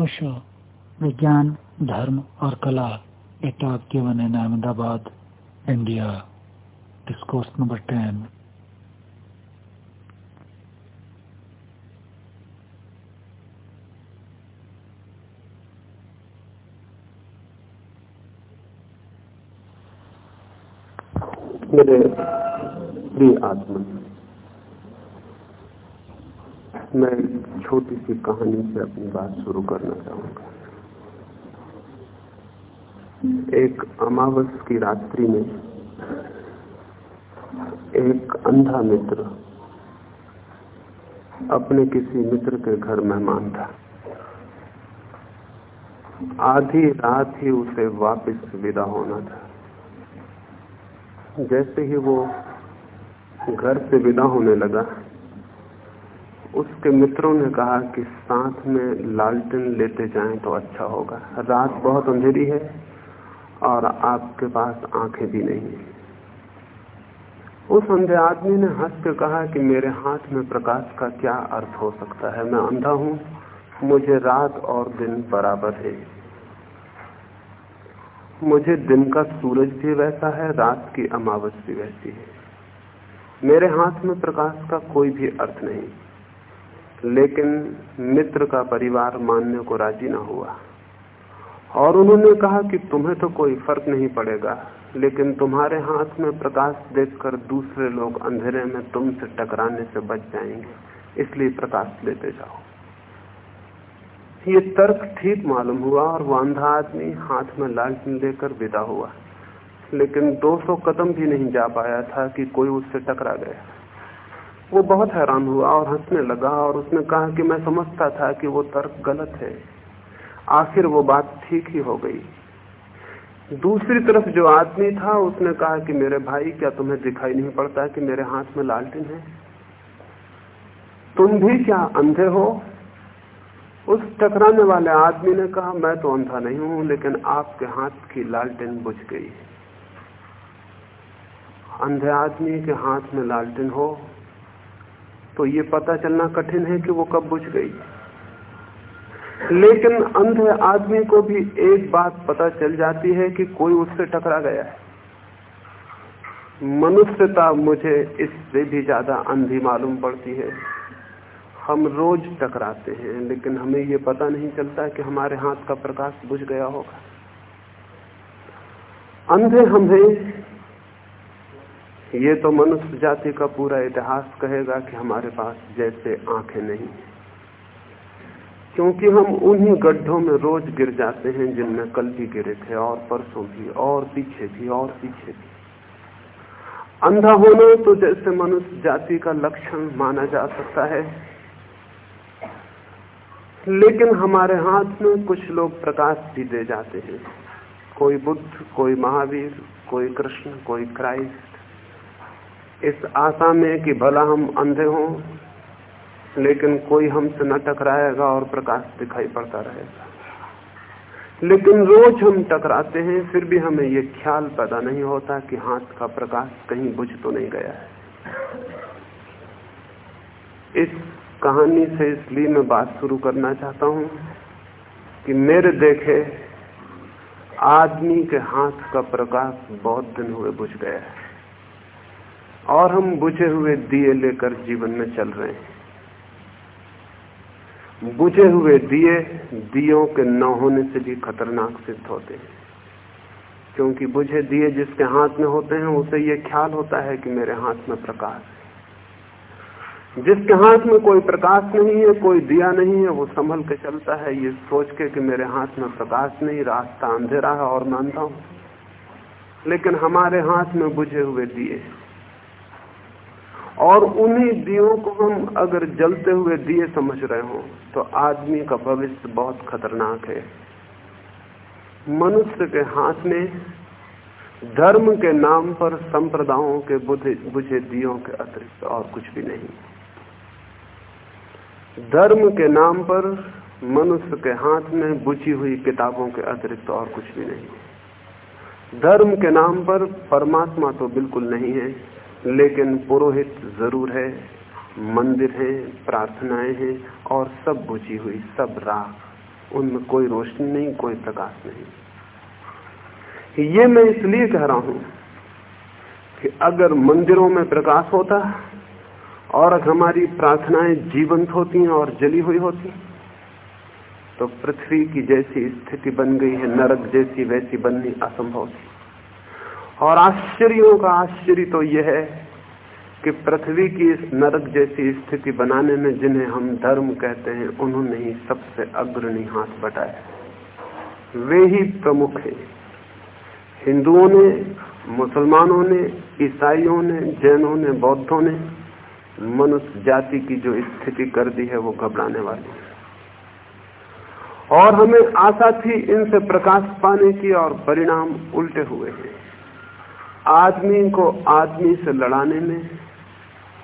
ओशो विज्ञान, धर्म और कला एक talk given in Ahmedabad, India. Discourse number ten. मेरे प्रिय आत्मा मैं छोटी सी कहानी से अपनी बात शुरू करना चाहूँगा। एक अमावस की रात्रि में एक अंधा मित्र अपने किसी मित्र के घर मेहमान था। आधी रात ही उसे वापस विदा होना था। जैसे ही वो घर से विदा होने लगा उसके मित्रों ने कहा कि साथ में लालटेन लेते जाएँ तो अच्छा होगा। रात बहुत अंधेरी है और आपके पास आँखें भी नहीं उस अंधे आदमी ने हंस के कहा कि मेरे हाथ में प्रकाश का क्या अर्थ हो सकता है? मैं अंधा हूँ, मुझे रात और दिन बराबर है। मुझे दिन का सूरज भी वैसा है, रात की अमावस भी वैसी है। मेरे हाथ में प्रकाश का कोई भी अर्थ नहीं। लेकिन मित्र का परिवार मानने को राज़ी ना हुआ। और उन्होंने कहा कि तुम्हें तो कोई फ़र्क नहीं पड़ेगा, लेकिन तुम्हारे हाथ में प्रकाश देखकर दूसरे लोग अंधेरे में तुमसे टकराने से बच जाएँगे, इसलिए प्रकाश लेते जाओ। ये तर्क ठीक मालूम हुआ और वो अंधा आदमी हाथ में लालटेन लेकर विदा हुआ। लेकिन 200 कदम भी नहीं जा पाया था कि कोई उससे टकरा गया। वो बहुत हैरान हुआ और हंसने लगा और उसने कहा कि मैं समझता था कि वो तर्क गलत है। आखिर वो बात ठीक ही हो गई। दूसरी तरफ़ जो आदमी था, उसने कहा कि मेरे भाई, क्या तुम्हें दिखाई नहीं पड़ता कि मेरे हाथ में लालटेन है? तुम भी क्या अंधे हो? उस टकराने वाले आदमी ने कहा, मैं तो अंधा नहीं हूँ, लेकिन आपके हाथ की लालटेन बुझ गई। अंधे आदमी के हाथ में लालटेन हो तो ये पता चलना कठिन है कि वो कब बुझ गई। लेकिन अंधे आदमी को भी एक बात पता चल जाती है कि कोई उससे टकरा गया है। मनुष्यता मुझे इससे भी ज़्यादा अंधी मालूम पड़ती है। हम रोज टकराते हैं, लेकिन हमें ये पता नहीं चलता कि हमारे हाथ का प्रकाश बुझ गया होगा। अंधे हमें ये तो मनुष्य जाति का पूरा इतिहास कहेगा कि हमारे पास जैसे आँखें नहीं क्योंकि हम उन्हीं गड्ढों में रोज गिर जाते हैं जिनमें कल भी गिरे थे, और परसों भी, और पीछे भी, और पीछे भी। अंधा होना तो जैसे मनुष्य जाति का लक्षण माना जा सकता है। लेकिन हमारे हाथ में कुछ लोग प्रकाश भी दे जाते हैं। कोई बुद्ध, कोई महावीर, कोई कृष्ण, कोई क्राइस्ट इस आशा में कि भला हम अंधे हों, लेकिन कोई हमसे न टकराएगा और प्रकाश दिखाई पड़ता रहेगा। लेकिन रोज हम टकराते हैं, फिर भी हमें ये ख्याल पैदा नहीं होता कि हाथ का प्रकाश कहीं बुझ तो नहीं गया है। इस कहानी से इसलिए मैं बात शुरू करना चाहता हूँ कि मेरे देखे आदमी के हाथ का प्रकाश बहुत दिन हुए बुझ गया है। और हम बुझे हुए दिए लेकर जीवन में चल रहे हैं। बुझे हुए दिए दियों के न होने से भी खतरनाक सिद्ध होते हैं। क्योंकि बुझे दिए जिसके हाथ में होते हैं, उसे ये ख्याल होता है कि मेरे हाथ में प्रकाश है। जिसके हाथ में कोई प्रकाश नहीं है, कोई दिया नहीं है, वो संभल के चलता है। ये सोच के कि मेरे हाथ में प्रकाश नहीं, रास्ता अंधेरा है और मानता हूँ। लेकिन हमारे हाथ में बुझे हुए दिए और उन्हीं दियों को हम अगर जलते हुए दिए समझ रहे हो तो आदमी का भविष्य बहुत खतरनाक है। मनुष्य के हाथ में, धर्म के नाम पर संप्रदायों के बुझे दियों के अतिरिक्त और कुछ भी नहीं। धर्म के नाम पर मनुष्य के हाथ में बुझी हुई किताबों के अतिरिक्त और कुछ भी नहीं। धर्म के नाम पर परमात्मा तो बिल्कुल नहीं है। लेकिन पुरोहित ज़रूर है, मंदिर है, प्रार्थनाएँ हैं और सब बुझी हुई, सब राह उनमें कोई रोशनी नहीं, कोई प्रकाश नहीं। ये मैं इसलिए कह रहा हूँ कि अगर मंदिरों में प्रकाश होता और अगर हमारी प्रार्थनाएँ जीवंत होती हैं और जली हुई होती तो पृथ्वी की जैसी स्थिति बन गई है, नरक जैसी वैसी बननी असंभव थी। और आश्चर्यों का आश्चर्य तो यह है कि पृथ्वी की इस नरक जैसी स्थिति बनाने में जिन्हें हम धर्म कहते हैं, उन्होंने ही सबसे अग्रणी हाथ बटाया वे ही प्रमुख हैं। हिंदुओं ने, मुसलमानों ने, ईसाइयों ने, जैनों ने, बौद्धों ने मनुष्य जाति की जो स्थिति कर दी है, वो घबराने वाली है। और हमें आशा थी इनसे प्रकाश पाने की और परिणाम उल्टे हुए हैं। आदमी को आदमी से लड़ाने में,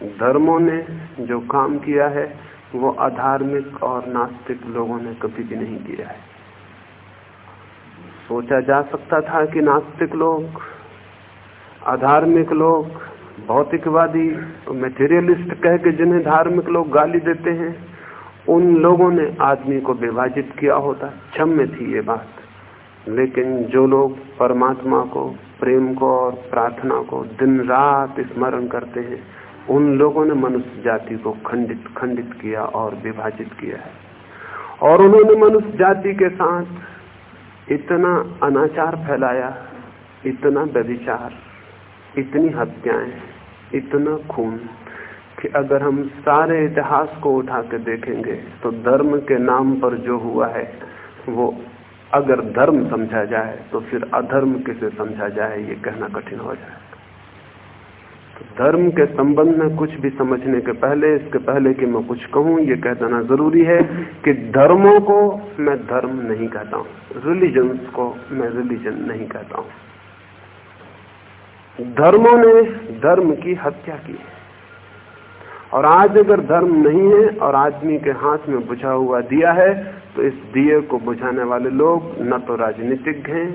धर्मों ने जो काम किया है, वो अधार्मिक और नास्तिक लोगों ने कभी भी नहीं किया है। सोचा जा सकता था कि नास्तिक लोग, अधार्मिक लोग, भौतिकवादी मेटेरियलिस्ट कह के जिन्हें धार्मिक लोग गाली देते हैं, उन लोगों ने आदमी को विभाजित किया होता। क्षम्य थी ये बात। लेकिन जो लोग परमात्मा को प्रेम को और प्रार्थना को दिन रात स्मरण करते हैं। उन लोगों ने मनुष्य जाति को खंडित खंडित किया और विभाजित किया है। और उन्होंने मनुष्य जाति के साथ इतना अनाचार फैलाया, इतना व्यभिचार, इतनी हत्याएँ, इतना खून, कि अगर हम सारे इतिहास को उठा के देखेंगे तो धर्म के नाम पर जो हुआ है, वो अगर धर्म समझा जाए तो फिर अधर्म किसे समझा जाए, ये कहना कठिन हो जाए। तो धर्म के संबंध में कुछ भी समझने के पहले, इसके पहले कि मैं कुछ कहूँ, ये कह देना ज़रूरी है कि धर्मों को मैं धर्म नहीं कहता हूँ। रिलीजन्स को मैं रिलीजन नहीं कहता हूँ। धर्मों ने धर्म की हत्या की और आज अगर धर्म नहीं है, और आदमी के हाथ में बुझा हुआ दिया है तो इस दिए को बुझाने वाले लोग न तो राजनीतिक हैं,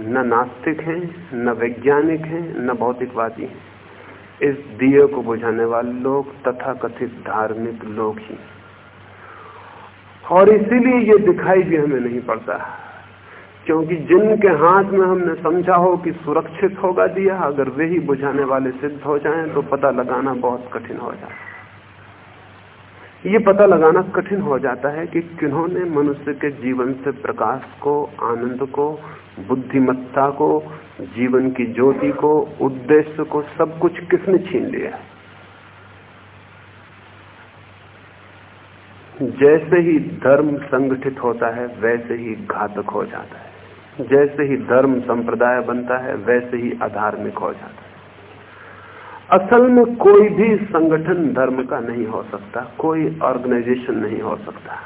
न नास्तिक हैं, न वैज्ञानिक हैं, न भौतिकवादी हैं। इस दिए को बुझाने वाले लोग तथा कथित धार्मिक लोग ही। और इसीलिए ये दिखाई भी हमें नहीं पड़ता, क्योंकि जिनके हाथ में हमने समझा हो कि सुरक्षित होगा दिया, अगर वे ही बुझाने वाले सिद्ध हो जाएँ तो पता लगाना बहुत कठिन हो जाता ये पता लगाना कठिन हो जाता है कि किन्होंने मनुष्य के जीवन से प्रकाश को, आनंद को, बुद्धिमत्ता को, जीवन की ज्योति को, उद्देश्य को, सब कुछ किसने छीन लिया? जैसे ही धर्म संगठित होता है, वैसे ही घातक हो जाता है। जैसे ही धर्म संप्रदाय बनता है, वैसे ही अधार्मिक हो जाता है। असल में कोई भी संगठन धर्म का नहीं हो सकता, कोई ऑर्गेनाइजेशन नहीं हो सकता।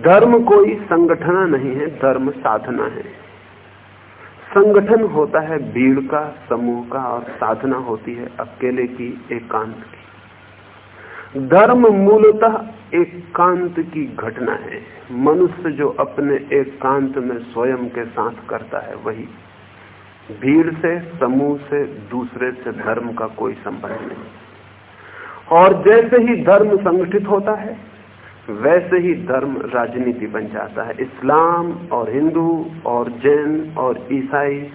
धर्म कोई संगठना नहीं है, धर्म साधना है। संगठन होता है भीड़ का, समूह का और साधना होती है अकेले की, एकांत की। धर्म मूलतः एकांत की घटना है। मनुष्य जो अपने एकांत में स्वयं के साथ करता है, वही भीड़ से, समूह से, दूसरे से धर्म का कोई संबंध नहीं। और जैसे ही धर्म संगठित होता है, वैसे ही धर्म राजनीति बन जाता है। इस्लाम और हिंदू और जैन और ईसाई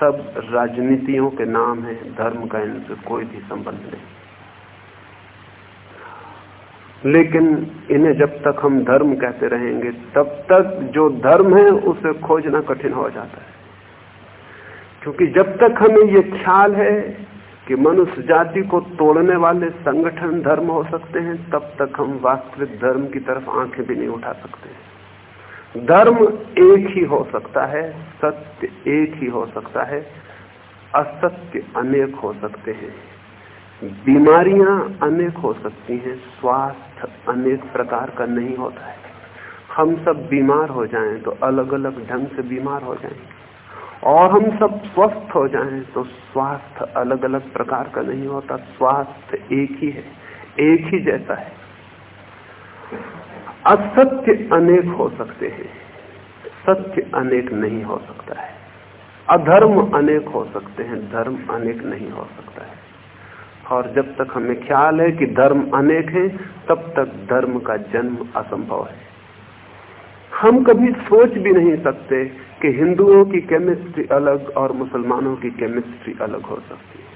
सब राजनीतियों के नाम है, धर्म का इनसे कोई भी संबंध नहीं। लेकिन इन्हें जब तक हम धर्म कहते रहेंगे, तब तक जो धर्म है, उसे खोजना कठिन हो जाता है। क्योंकि जब तक हमें ये ख्याल है कि मनुष्य जाति को तोड़ने वाले संगठन धर्म हो सकते हैं, तब तक हम वास्तविक धर्म की तरफ़ आँखें भी नहीं उठा सकते। धर्म एक ही हो सकता है, सत्य एक ही हो सकता है, असत्य अनेक हो सकते हैं। बीमारियाँ अनेक हो सकती हैं, स्वास्थ्य अनेक प्रकार का नहीं होता है। हम सब बीमार हो जाएँ तो अलग अलग ढंग से बीमार हो जाएँगे और हम सब स्वस्थ हो जाएँ तो स्वास्थ्य अलग अलग प्रकार का नहीं होता, स्वास्थ्य एक ही है, एक ही जैसा है। असत्य अनेक हो सकते हैं, सत्य अनेक नहीं हो सकता है। अधर्म अनेक हो सकते हैं, धर्म अनेक नहीं हो सकता है। और जब तक हमें ख्याल है कि धर्म अनेक है, तब तक धर्म का जन्म असंभव है। हम कभी सोच भी नहीं सकते कि हिंदुओं की केमिस्ट्री अलग और मुसलमानों की केमिस्ट्री अलग हो सकती है।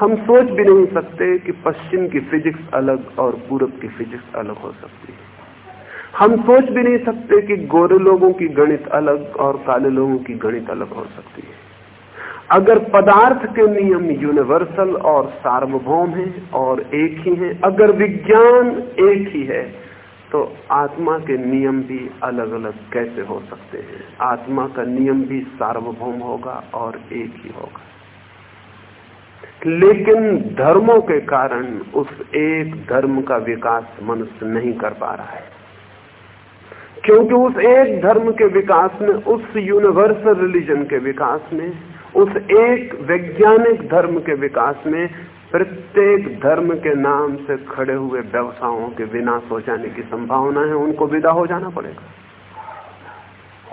हम सोच भी नहीं सकते कि पश्चिम की फिजिक्स अलग और पूरब की फिजिक्स अलग हो सकती है। हम सोच भी नहीं सकते कि गोरे लोगों की गणित अलग और काले लोगों की गणित अलग हो सकती है। अगर पदार्थ के नियम यूनिवर्सल और सार्वभौम हैं और एक ही हैं, अगर विज्ञान एक ही है तो आत्मा के नियम भी अलग अलग कैसे हो सकते हैं? आत्मा का नियम भी सार्वभौम होगा और एक ही होगा। लेकिन धर्मों के कारण उस एक धर्म का विकास मनुष्य नहीं कर पा रहा है। क्योंकि उस एक धर्म के विकास में, उस यूनिवर्सल रिलीजन के विकास में, उस एक वैज्ञानिक धर्म के विकास में प्रत्येक धर्म के नाम से खड़े हुए व्यवसायों के विनाश हो जाने की संभावना है, उनको विदा हो जाना पड़ेगा।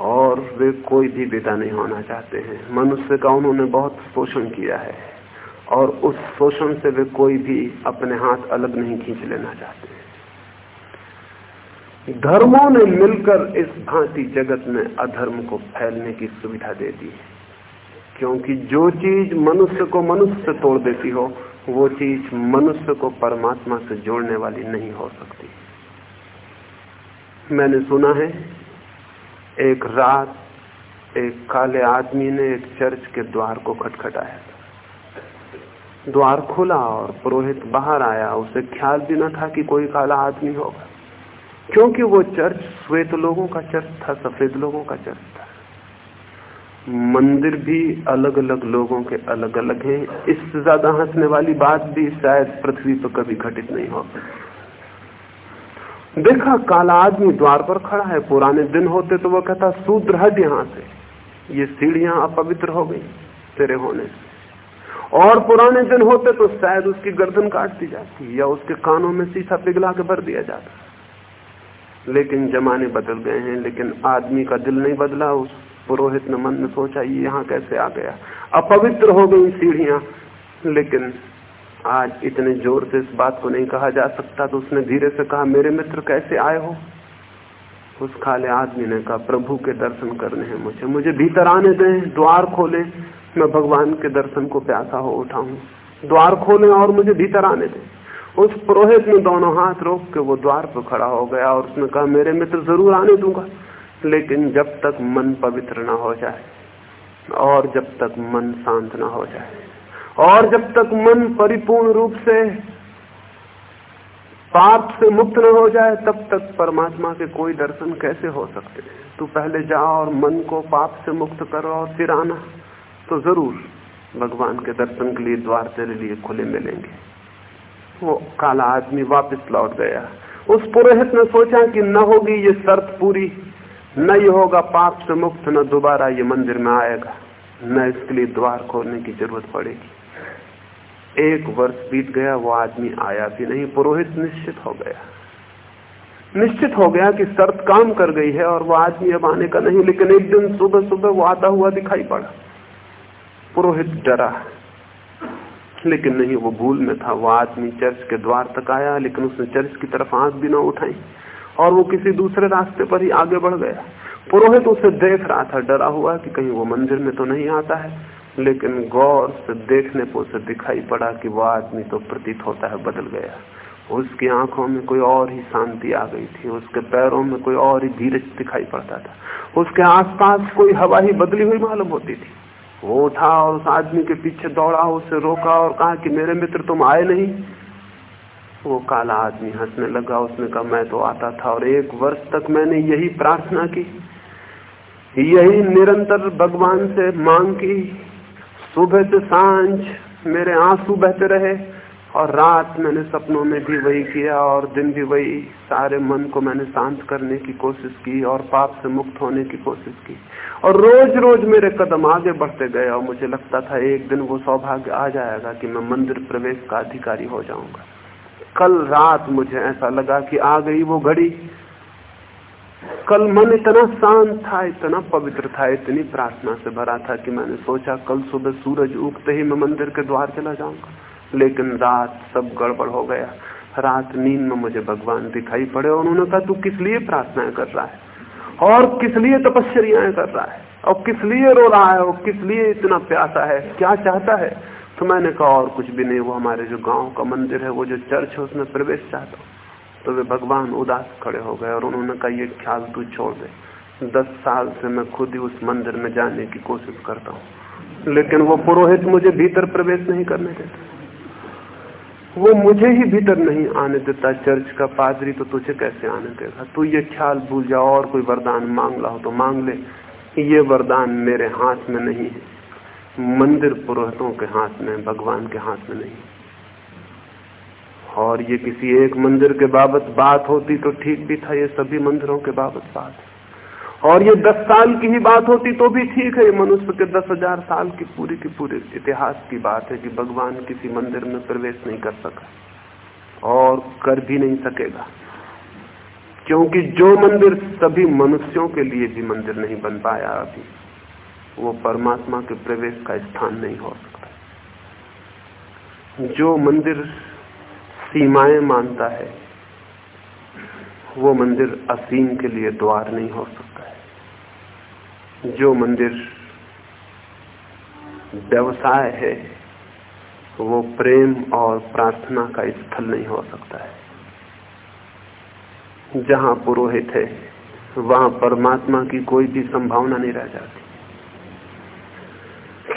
और वे कोई भी विदा नहीं होना चाहते हैं। मनुष्य का उन्होंने बहुत शोषण किया है, और उस शोषण से वे कोई भी अपने हाथ अलग नहीं खींच लेना चाहते धर्मों ने मिलकर इस भांति जगत में अधर्म को फैलने की सुविधा दे दी है, क्योंकि जो चीज़ मनुष्य को मनुष्य से तोड़ देती हो वो चीज़ मनुष्य को परमात्मा से जोड़ने वाली नहीं हो सकती। मैंने सुना है, एक रात एक काले आदमी ने एक चर्च के द्वार को खटखटाया द्वार खुला और पुरोहित बाहर आया। उसे ख्याल भी न था कि कोई काला आदमी होगा, क्योंकि वो चर्च श्वेत लोगों का चर्च था, सफ़ेद लोगों का चर्च। मंदिर भी अलग अलग लोगों के अलग अलग हैं। इससे ज़्यादा हंसने वाली बात भी शायद पृथ्वी पर कभी घटित नहीं हो। देखा, काला आदमी द्वार पर खड़ा है, पुराने दिन होते तो वो कहता सूद्र हट यहाँ से। ये सीढ़ियाँ अपवित्र हो गई तेरे होने से। और पुराने दिन होते तो शायद उसकी गर्दन काट दी जाती या उसके कानों में शीशा पिघला के भर दिया जाता। लेकिन जमाने बदल गए हैं, लेकिन आदमी का दिल नहीं बदला उस पुरोहित ने मन में सोचा, ये यहाँ कैसे आ गया? अपवित्र हो गई सीढ़ियाँ, लेकिन आज इतने ज़ोर से इस बात को नहीं कहा जा सकता। तो उसने धीरे से कहा, मेरे मित्र कैसे आए हो? उस खाले आदमी ने कहा, प्रभु के दर्शन करने हैं मुझे। मुझे भीतर आने दें, द्वार खोले। मैं भगवान के दर्शन को प्यासा हो उठाऊं द्वार खोले और मुझे भीतर आने दें। उस पुरोहित ने दोनों हाथ रोक के वो द्वार पर खड़ा हो गया और उसने कहा, मेरे मित्र ज़रूर आने दूँगा। लेकिन जब तक मन पवित्र ना हो जाए और जब तक मन शांत ना हो जाए और जब तक मन परिपूर्ण रूप से पाप से मुक्त न हो जाए, तब तक परमात्मा के कोई दर्शन कैसे हो सकते? तू पहले जा और मन को पाप से मुक्त करो और फिर आना। तो ज़रूर भगवान के दर्शन के लिए द्वार तेरे लिए खुले मिलेंगे। वो काला आदमी वापस लौट गया। उस पुरोहित ने सोचा कि न होगी ये शर्त पूरी। न ये होगा पाप से मुक्त, न दोबारा ये मंदिर में आएगा। न इसके लिए द्वार खोलने की ज़रूरत पड़ेगी। एक वर्ष बीत गया, वो आदमी आया भी नहीं, पुरोहित निश्चित हो गया। निश्चित हो गया कि शर्त काम कर गई है और वो आदमी अब आने का नहीं, लेकिन एक दिन सुबह सुबह वो आता हुआ दिखाई पड़ा। पुरोहित डरा। लेकिन नहीं, वो भूल में था। वो आदमी चर्च के द्वार तक आया, लेकिन उसने चर्च की तरफ़ आँख भी ना उठाई। और वो किसी दूसरे रास्ते पर ही आगे बढ़ गया। पुरोहित उसे देख रहा था, डरा हुआ कि कहीं वो मंदिर में तो नहीं आता है। लेकिन गौर से देखने पर उसे दिखाई पड़ा कि वो आदमी तो प्रतीत होता है बदल गया। उसकी आँखों में कोई और ही शांति आ गई थी, उसके पैरों में कोई और ही धीरज दिखाई पड़ता था। उसके आसपास कोई हवा ही बदली हुई मालूम होती थी। वो उठा और उस आदमी के पीछे दौड़ा, उसे रोका और कहा कि मेरे मित्र तुम आए नहीं। वो काला आदमी हंसने लगा, उसने कहा, मैं तो आता था और एक वर्ष तक मैंने यही प्रार्थना की। यही निरंतर भगवान से मांग की। सुबह से साँझ मेरे आँसू बहते रहे और रात मैंने सपनों में भी वही किया और दिन भी वही सारे मन को मैंने शांत करने की कोशिश की और पाप से मुक्त होने की कोशिश की। और रोज रोज मेरे कदम आगे बढ़ते गए और मुझे लगता था एक दिन वो सौभाग्य आ जाएगा कि मैं मंदिर प्रवेश का अधिकारी हो जाऊँगा। कल रात मुझे ऐसा लगा कि आ गई वो घड़ी। कल मन इतना शांत था, इतना पवित्र था, इतनी प्रार्थना से भरा था कि मैंने सोचा कल सुबह सूरज उगते ही मैं मंदिर के द्वार चला जाऊँगा। लेकिन रात सब गड़बड़ हो गया। रात नींद में मुझे भगवान दिखाई पड़े और उन्होंने कहा, तू किस लिए प्रार्थनाएँ कर रहा है? और किस लिए तपस्याएँ कर रहा है? और किस लिए रो रहा है? और किस लिए इतना प्यासा है? क्या चाहता है? तो मैंने कहा, और कुछ भी नहीं, वो हमारे जो गाँव का मंदिर है, वो जो चर्च है, उसमें प्रवेश चाहता हूँ। तो वे भगवान उदास खड़े हो गए, और उन्होंने कहा, ये ख्याल तू छोड़ दे। दस साल से मैं खुद ही उस मंदिर में जाने की कोशिश करता हूँ। लेकिन वो पुरोहित मुझे भीतर प्रवेश नहीं करने देता। वो मुझे ही भीतर नहीं आने देता। चर्च का पादरी तो तुझे कैसे आने देगा? तू ये ख्याल भूल जाओ, और कोई वरदान मांग ला हो तो मांग ले ये वरदान मेरे हाथ में नहीं है। मंदिर पुरोहितों के हाथ में, भगवान के हाथ में नहीं। और ये किसी एक मंदिर के बाबत बात होती तो ठीक भी था, ये सभी मंदिरों के बाबत बात। और ये दस साल की ही बात होती तो भी ठीक है, ये मनुष्य के दस हज़ार साल की पूरी की पूरी इतिहास की बात है कि भगवान किसी मंदिर में प्रवेश नहीं कर सका और कर भी नहीं सकेगा। क्योंकि जो मंदिर सभी मनुष्यों के लिए भी मंदिर नहीं बन पाया अभी। वो परमात्मा के प्रवेश का स्थान नहीं हो सकता। जो मंदिर सीमाएँ मानता है, वो मंदिर असीम के लिए द्वार नहीं हो सकता है। जो मंदिर व्यवसाय है, वो प्रेम और प्रार्थना का स्थल नहीं हो सकता है। जहाँ पुरोहित है, वहाँ परमात्मा की कोई भी संभावना नहीं रह जाती।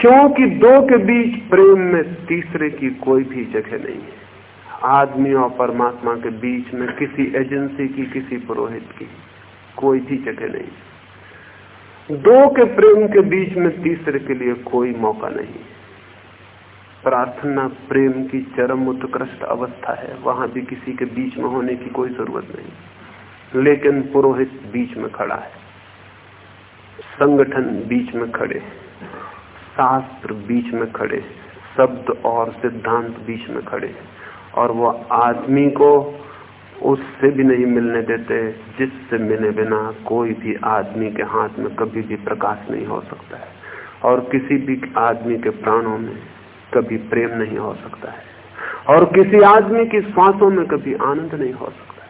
क्योंकि दो के बीच प्रेम में तीसरे की कोई भी जगह नहीं है। आदमी और परमात्मा के बीच में किसी एजेंसी की, किसी पुरोहित की कोई भी जगह नहीं दो के प्रेम के बीच में तीसरे के लिए कोई मौका नहीं प्रार्थना प्रेम की चरम उत्कृष्ट अवस्था है। वहाँ भी किसी के बीच में होने की कोई ज़रूरत नहीं लेकिन पुरोहित बीच में खड़ा है। संगठन बीच में खड़े शास्त्र बीच में खड़े, शब्द और सिद्धांत बीच में खड़े। और वो आदमी को उससे भी नहीं मिलने देते, जिससे मिले बिना कोई भी आदमी के हाथ में कभी भी प्रकाश नहीं हो सकता है। और किसी भी आदमी के प्राणों में कभी प्रेम नहीं हो सकता है। और किसी आदमी की श्वासों में कभी आनंद नहीं हो सकता है।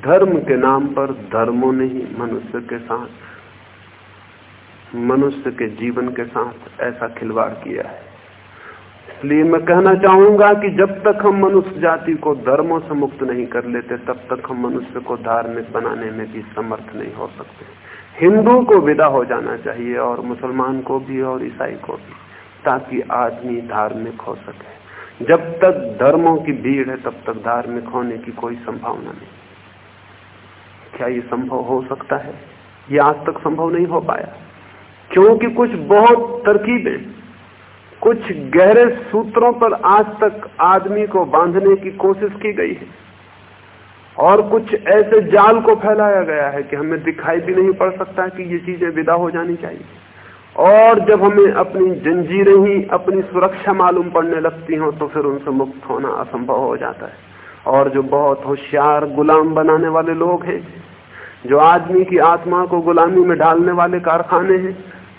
धर्म के नाम पर धर्मों ने ही मनुष्य के साथ मनुष्य के जीवन के साथ ऐसा खिलवाड़ किया है। इसलिए मैं कहना चाहूँगा कि जब तक हम मनुष्य जाति को धर्मों से मुक्त नहीं कर लेते, तब तक हम मनुष्य को धार्मिक बनाने में भी समर्थ नहीं हो सकते। हिंदू को विदा हो जाना चाहिए और मुसलमान को भी और ईसाई को भी, ताकि आदमी धार्मिक हो सके। जब तक धर्मों की भीड़ है, तब तक धार्मिक होने की कोई संभावना नहीं। क्या ये संभव हो सकता है? ये आज तक संभव नहीं हो पाया। क्योंकि कुछ बहुत तरकीबें, कुछ गहरे सूत्रों पर आज तक आदमी को बांधने की कोशिश की गई है। और कुछ ऐसे जाल को फैलाया गया है कि हमें दिखाई भी नहीं पड़ सकता कि ये चीज़ें विदा हो जानी चाहिए। और जब हमें अपनी जंजीरें ही, अपनी सुरक्षा मालूम पड़ने लगती हो तो फिर उनसे मुक्त होना असंभव हो जाता है। और जो बहुत होशियार गुलाम बनाने वाले लोग हैं, जो आदमी की आत्मा को गुलामी में डालने वाले कारखाने हैं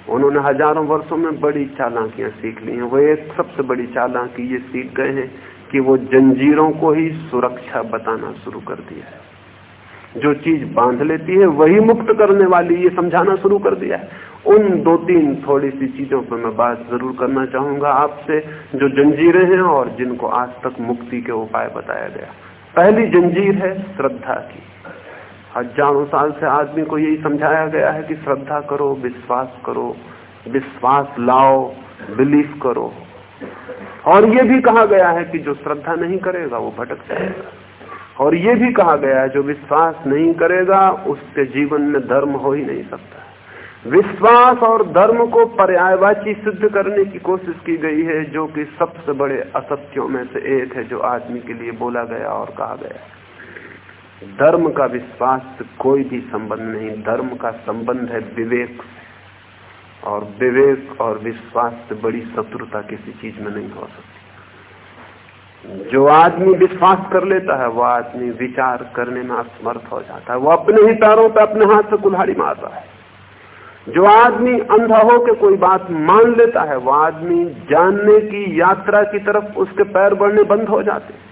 उन्होंने हज़ारों वर्षों में बड़ी चालाकियाँ सीख ली हैं। वो एक सबसे बड़ी चालाकी ये सीख गए हैं कि वो जंजीरों को ही सुरक्षा बताना शुरू कर दिया है। जो चीज़ बाँध लेती है, वही मुक्त करने वाली ये समझाना शुरू कर दिया है। उन दो तीन थोड़ी सी चीज़ों पर मैं बात ज़रूर करना चाहूँगा आपसे, जो जंजीरें हैं और जिनको आज तक मुक्ति के उपाय बताया गया। पहली जंजीर है श्रद्धा की। हज़ारों साल से आदमी को यही समझाया गया है कि श्रद्धा करो, विश्वास करो, विश्वास लाओ बिलीफ करो। और ये भी कहा गया है कि जो श्रद्धा नहीं करेगा, वो भटक जाएगा। और ये भी कहा गया है, जो विश्वास नहीं करेगा, उसके जीवन में धर्म हो ही नहीं सकता। विश्वास और धर्म को पर्यायवाची सिद्ध करने की कोशिश की गई है, जो कि सबसे बड़े असत्यों में से एक है, जो आदमी के लिए बोला गया और कहा गया है। धर्म का विश्वास से कोई भी संबंध नहीं। धर्म का संबंध है विवेक और विवेक और विश्वास से बड़ी शत्रुता किसी चीज़ में नहीं हो सकती। जो आदमी विश्वास कर लेता है, वो आदमी विचार करने में असमर्थ हो जाता है। वो अपने ही पैरों पर अपने हाथ से कुल्हाड़ी मारता है। जो आदमी अंधा हो के कोई बात मान लेता है, वो आदमी जानने की यात्रा की तरफ़ उसके पैर बढ़ने बंद हो जाते हैं।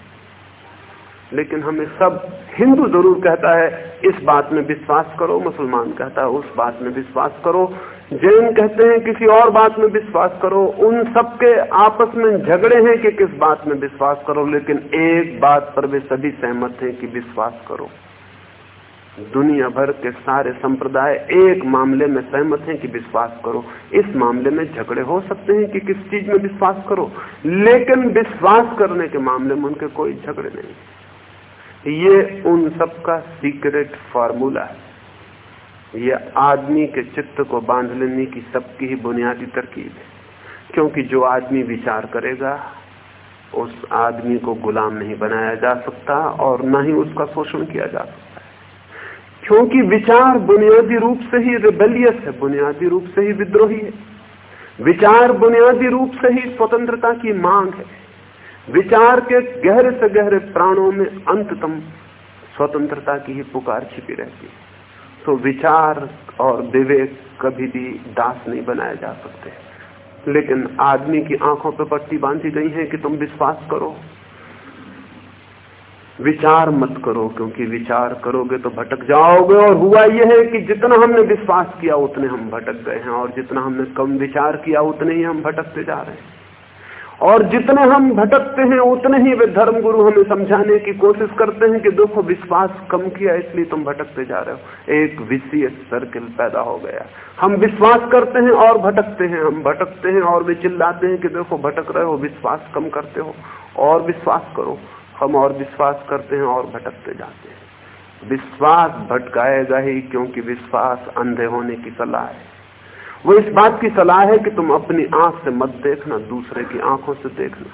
लेकिन हमें सब हिंदू ज़रूर कहता है, इस बात में विश्वास करो, मुसलमान कहता है, उस बात में विश्वास करो। जैन कहते हैं, किसी और बात में विश्वास करो। उन सबके आपस में झगड़े हैं कि किस बात में विश्वास करो, लेकिन एक बात पर वे सभी सहमत हैं कि विश्वास करो। दुनिया भर के सारे संप्रदाय एक मामले में सहमत हैं कि विश्वास करो। इस मामले में झगड़े हो सकते हैं कि किस चीज़ में विश्वास करो, लेकिन विश्वास करने के मामले में उनके कोई झगड़े नहीं। ये उन सबका सीक्रेट फॉर्मूला है। ये आदमी के चित्त को बाँध लेने की सबकी ही बुनियादी तरकीब है। क्योंकि जो आदमी विचार करेगा, उस आदमी को गुलाम नहीं बनाया जा सकता और न ही उसका शोषण किया जा सकता है। क्योंकि विचार बुनियादी रूप से ही रिबेलियस है, बुनियादी रूप से ही विद्रोही है। विचार बुनियादी रूप से ही स्वतंत्रता की मांग है। विचार के गहरे से गहरे प्राणों में अंततम स्वतंत्रता की ही पुकार छिपी रहती है। तो विचार और विवेक कभी भी दास नहीं बनाए जा सकते। लेकिन आदमी की आँखों पर पट्टी बांधी गई है कि तुम विश्वास करो। विचार मत करो, क्योंकि विचार करोगे तो भटक जाओगे। और हुआ यह है कि जितना हमने विश्वास किया, उतने हम भटक गए हैं। और जितना हमने कम विचार किया, उतने ही हम भटकते जा रहे हैं। और जितने हम भटकते हैं, उतने ही वे धर्म गुरु हमें समझाने की कोशिश करते हैं कि देखो विश्वास कम किया, इसलिए तुम भटकते जा रहे हो। एक विषय सर्किल पैदा हो गया। हम विश्वास करते हैं और भटकते हैं। हम भटकते हैं और वे चिल्लाते हैं कि देखो, भटक रहे हो, विश्वास कम करते हो। और विश्वास करो। हम और विश्वास करते हैं और भटकते जाते हैं। विश्वास भटकाएगा ही, क्योंकि विश्वास अंधे होने की सलाह है। वो इस बात की सलाह है कि तुम अपनी आँख से मत देखना, दूसरे की आँखों से देखना।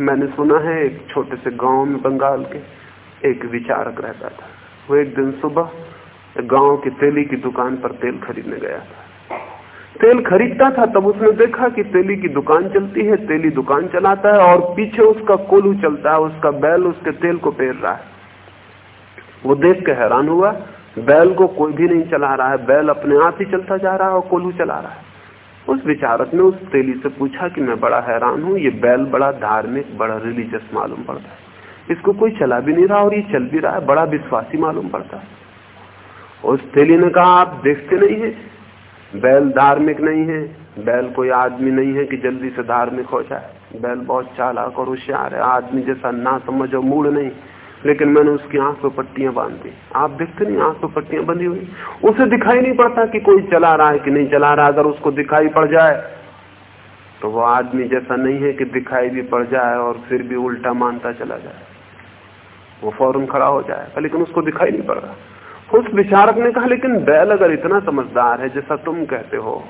मैंने सुना है एक छोटे से गाँव में बंगाल के एक विचारक रहता था। वो एक दिन सुबह गाँव की तेली की दुकान पर तेल खरीदने गया था। तेल खरीदता था, तब उसने देखा कि तेली की दुकान चलती है, तेली दुकान चलाता है और पीछे उसका कोलू चलता है, उसका बैल उसके तेल को पेर रहा है। वो देख के हैरान हुआ बैल को कोई भी नहीं चला रहा है, बैल अपने आप ही चलता जा रहा है और कोलू चला रहा है। उस विचारक ने उस तेली से पूछा कि मैं बड़ा हैरान हूँ, ये बैल बड़ा धार्मिक, बड़ा रिलीजियस मालूम पड़ता है। इसको कोई चला भी नहीं रहा और ये चल भी रहा है, बड़ा विश्वासी मालूम पड़ता है। उस तेली ने कहा, आप देखते नहीं है? बैल धार्मिक नहीं है, बैल कोई आदमी नहीं है कि जल्दी से धार्मिक हो जाए। बैल बहुत चालाक और होशियार है, आदमी जैसा ना समझो, मूड नहीं। लेकिन मैंने उसकी आँख पे पट्टियाँ बाँध दी। आप देखते नहीं, आँख पे पट्टियाँ बंधी हुई। उसे दिखाई नहीं पड़ता कि कोई चला रहा है कि नहीं चला रहा। अगर उसको दिखाई पड़ जाए तो वो आदमी जैसा नहीं है कि दिखाई भी पड़ जाए और फिर भी उल्टा मानता चला जाए। वो फ़ौरन खड़ा हो जाएगा लेकिन उसको दिखाई नहीं पड़ रहा। उस विचारक ने कहा, लेकिन बैल अगर इतना समझदार है, जैसा तुम कहते हो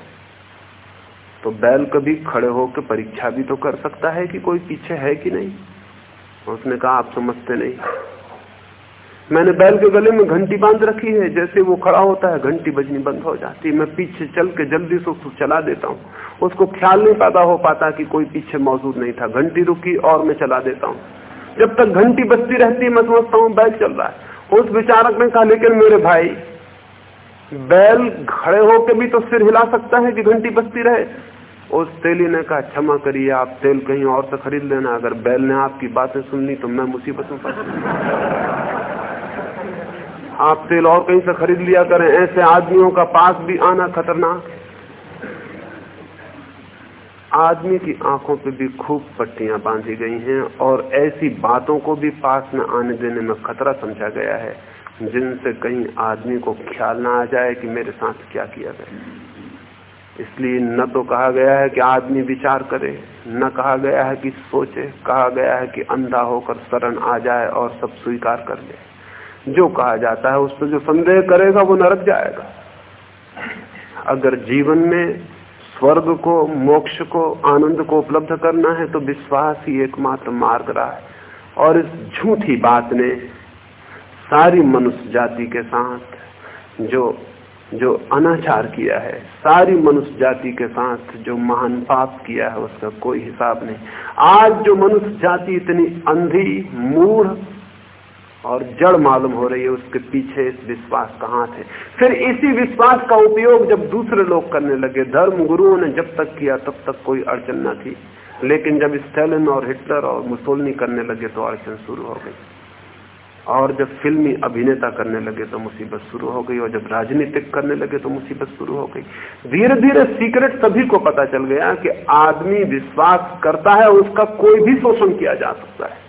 तो बैल कभी खड़े होकर परीक्षा भी तो कर सकता है कि कोई पीछे है कि नहीं? उसने कहा, आप समझते नहीं। मैंने बैल के गले में घंटी बाँध रखी है। जैसे वो खड़ा होता है, घंटी बजनी बंद हो जाती है। मैं पीछे चल के जल्दी से उसको चला देता हूँ। उसको ख्याल नहीं पैदा हो पाता कि कोई पीछे मौजूद नहीं था। घंटी रुकी और मैं चला देता हूँ। जब तक घंटी बजती रहती है, मैं समझता हूँ बैल चल रहा है। उस विचारक ने कहा, लेकिन मेरे भाई, बैल खड़े होकर भी तो सिर हिला सकता है कि घंटी बजती रहे? उस तेली ने कहा, क्षमा करिए, आप तेल कहीं और से खरीद लेना। अगर बैल ने आपकी बातें सुननी तो मैं मुसीबत में फंस आप तेल और कहीं से खरीद लिया करें। ऐसे आदमियों का पास भी आना खतरनाक। आदमी की आँखों पे भी खूब पट्टियाँ बांधी गई हैं और ऐसी बातों को भी पास में आने देने में खतरा समझा गया है, जिनसे कहीं आदमी को ख्याल ना आ जाए कि मेरे साथ क्या किया गया। इसलिए न तो कहा गया है कि आदमी विचार करे, न कहा गया है कि सोचे, कहा गया है कि अंधा होकर शरण आ जाए और सब स्वीकार कर ले। जो कहा जाता है उस पर जो संदेह करेगा वो नरक जाएगा। अगर जीवन में स्वर्ग को, मोक्ष को, आनंद को उपलब्ध करना है तो विश्वास ही एकमात्र मार्ग रहा है। और इस झूठी बात ने सारी मनुष्य जाति के साथ जो जो अनाचार किया है, सारी मनुष्य जाति के साथ जो महान पाप किया है, उसका कोई हिसाब नहीं। आज जो मनुष्य जाति इतनी अंधी, मूढ़ और जड़ मालूम हो रही है, उसके पीछे इस विश्वास का है फिर इसी विश्वास का उपयोग जब दूसरे लोग करने लगे, धर्म गुरुओं ने जब तक किया, तब तक कोई अड़चन न थी। लेकिन जब स्टेलिन और हिटलर और मुसोलनी करने लगे तो अड़चन शुरू हो गई। और जब फिल्मी अभिनेता करने लगे तो मुसीबत शुरू हो गई, और जब राजनीतिक करने लगे तो मुसीबत शुरू हो गई। धीरे धीरे सीक्रेट सभी को पता चल गया कि आदमी विश्वास करता है, उसका कोई भी शोषण किया जा सकता है।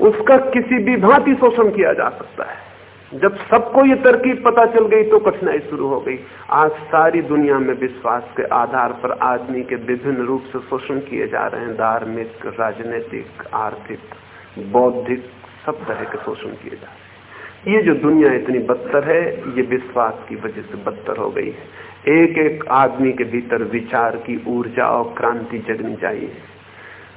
उसका किसी भी भांति शोषण किया जा सकता है। जब सबको ये तरकीब पता चल गई तो कठिनाई शुरू हो गई। आज सारी दुनिया में विश्वास के आधार पर आदमी के विभिन्न रूप से शोषण किए जा रहे हैं। धार्मिक, राजनीतिक, आर्थिक, बौद्धिक सब तरह के शोषण किए जा रहे ये जो दुनिया इतनी बदतर है, ये विश्वास की वजह से बदतर हो गई है। एक एक आदमी के भीतर विचार की ऊर्जा और क्रांति जगनी चाहिए।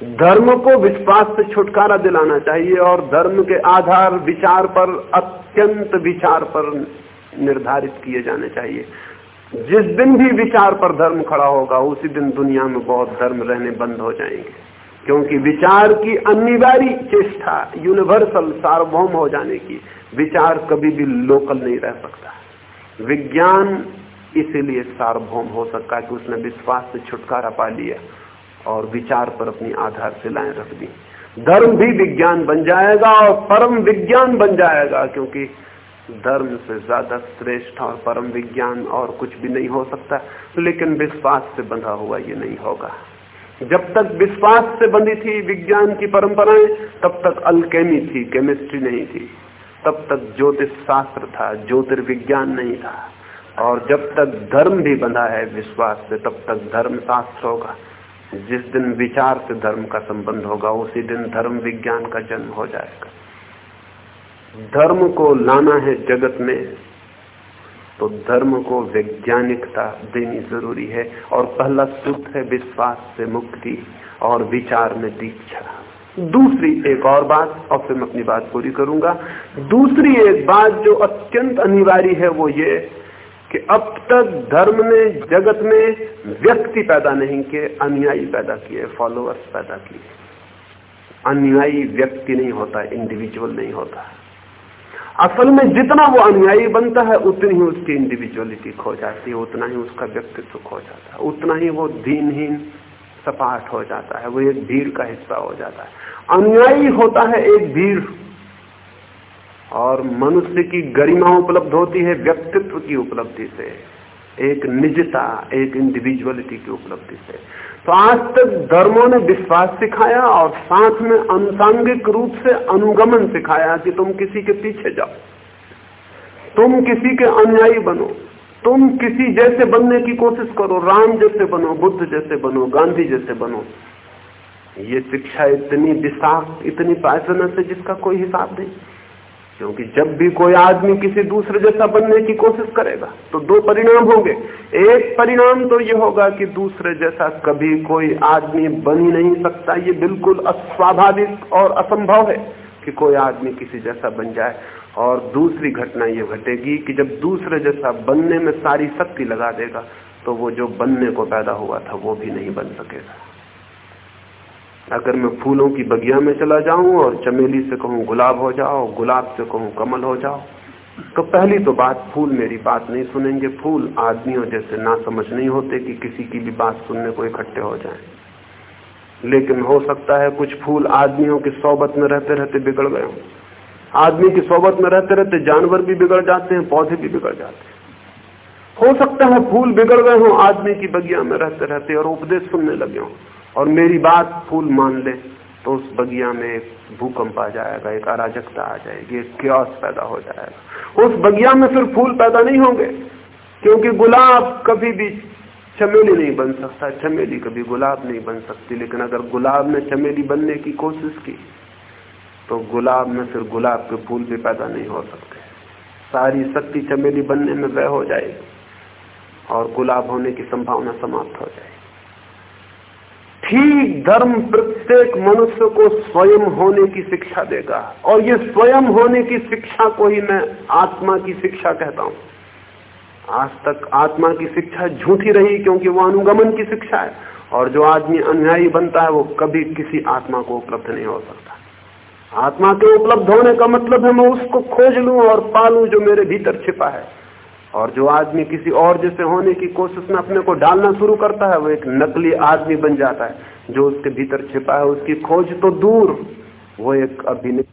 धर्म को विश्वास से छुटकारा दिलाना चाहिए और धर्म के आधार विचार पर, अत्यंत विचार पर निर्धारित किए जाने चाहिए। जिस दिन भी विचार पर धर्म खड़ा होगा, उसी दिन दुनिया में बहुत धर्म रहने बंद हो जाएँगे। क्योंकि विचार की अनिवार्य चेष्टा यूनिवर्सल सार्वभौम हो जाने की विचार कभी भी लोकल नहीं रह सकता। विज्ञान इसीलिए सार्वभौम हो सकता है कि उसने विश्वास से छुटकारा पा लिया और विचार पर अपनी आधारशिलाएँ रख दी। धर्म भी विज्ञान बन जाएगा और परम विज्ञान बन जाएगा क्योंकि धर्म से ज़्यादा श्रेष्ठ और परम विज्ञान और कुछ भी नहीं हो सकता, लेकिन विश्वास से बंधा हुआ ये नहीं होगा। जब तक विश्वास से बंधी थी विज्ञान की परंपराएँ, तब तक अल्केमी थी केमिस्ट्री नहीं थी। तब तक ज्योतिष शास्त्र था, ज्योतिर्विज्ञान नहीं था। और जब तक धर्म भी बंधा है विश्वास से, तब तक धर्म शास्त्र होगा। जिस दिन विचार से धर्म का संबंध होगा, उसी दिन धर्म विज्ञान का जन्म हो जाएगा। धर्म को लाना है जगत में। तो धर्म को वैज्ञानिकता देनी ज़रूरी है और पहला सूत्र है विश्वास से मुक्ति और विचार में दीक्षा। दूसरी एक और बात, और फिर मैं अपनी बात पूरी करूँगा। दूसरी एक बात जो अत्यंत अनिवार्य है वो ये कि अब तक धर्म ने, जगत में व्यक्ति पैदा नहीं किए, अनुयायी पैदा किए फॉलोअर्स पैदा किए। अनुयायी व्यक्ति नहीं होता इंडिविजुअल नहीं होता। असल में जितना वो अनुयायी बनता है, उतनी ही उसकी इंडिविजुअलिटी खो जाती है, उतना ही उसका व्यक्तित्व खो जाता है, उतना ही वो दीनहीन सपाट हो जाता है, वो एक भीड़ का हिस्सा हो जाता है। अनुयायी होता है एक भीड़, और मनुष्य की गरिमा उपलब्ध होती है, व्यक्तित्व की उपलब्धि से। एक निजता, एक इंडिविजुअलिटी की उपलब्धि से। तो आज तक धर्मों ने विश्वास सिखाया और साथ में अनुसांगिक रूप से अनुगमन सिखाया कि तुम किसी के पीछे जाओ, तुम किसी के अनुयायी बनो, तुम किसी जैसे बनने की कोशिश करो, राम जैसे बनो, बुद्ध जैसे बनो, गांधी जैसे बनो। ये शिक्षा इतनी विशाख इतनी पैसनस से जिसका कोई हिसाब नहीं। क्योंकि जब भी कोई आदमी किसी दूसरे जैसा बनने की कोशिश करेगा तो दो परिणाम होंगे। एक परिणाम तो ये होगा कि दूसरे जैसा कभी कोई आदमी बन ही नहीं सकता। ये बिल्कुल अस्वाभाविक और असंभव है कि कोई आदमी किसी जैसा बन जाए। और दूसरी घटना ये घटेगी कि जब दूसरे जैसा बनने में सारी शक्ति लगा देगा तो वो जो बनने को पैदा हुआ था, वो भी नहीं बन सकेगा। अगर मैं फूलों की बगिया में चला जाऊँ और चमेली से कहूँ गुलाब हो जाओ, गुलाब से कहूँ कमल हो जाओ तो पहली तो बात फूल मेरी बात नहीं सुनेंगे। फूल आदमियों जैसे ना समझ नहीं होते कि किसी की भी बात सुनने को इकट्ठे हो जाए। लेकिन हो सकता है कुछ फूल आदमियों की सोबत में रहते रहते बिगड़ गए आदमी की सोबत में रहते रहते जानवर भी बिगड़ जाते हैं, पौधे भी बिगड़ जाते हैं। हो सकता है फूल बिगड़ गए हों, आदमी की बगिया में रहते रहते और उपदेश सुनने लगे हों। और मेरी बात फूल मान ले तो उस बगिया में एक भूकंप आ जाएगा, एक अराजकता आ जाएगी, एक क्योस पैदा हो जाएगा। उस बगिया में फिर फूल पैदा नहीं होंगे, क्योंकि गुलाब कभी भी चमेली नहीं बन सकता, चमेली कभी गुलाब नहीं बन सकती। लेकिन अगर गुलाब ने चमेली बनने की कोशिश की तो गुलाब में फिर गुलाब के फूल भी पैदा नहीं हो सकते। सारी शक्ति चमेली बनने में वह हो जाएगी, और गुलाब होने की संभावना समाप्त हो जाएगी। ठीक धर्म प्रत्येक मनुष्य को स्वयं होने की शिक्षा देगा। और ये स्वयं होने की शिक्षा को ही मैं आत्मा की शिक्षा कहता हूँ। आज तक आत्मा की शिक्षा झूठी रही क्योंकि वो अनुगमन की शिक्षा है। और जो आदमी अनुयायी बनता है, वो कभी किसी आत्मा को उपलब्ध नहीं हो सकता। आत्मा के उपलब्ध होने का मतलब है मैं उसको खोज लू और पालू जो मेरे भीतर छिपा है। और जो आदमी किसी और जैसे होने की कोशिश में अपने को डालना शुरू करता है, वो एक नकली आदमी बन जाता है। जो उसके भीतर छिपा है, उसकी खोज तो दूर, वो एक अभिनय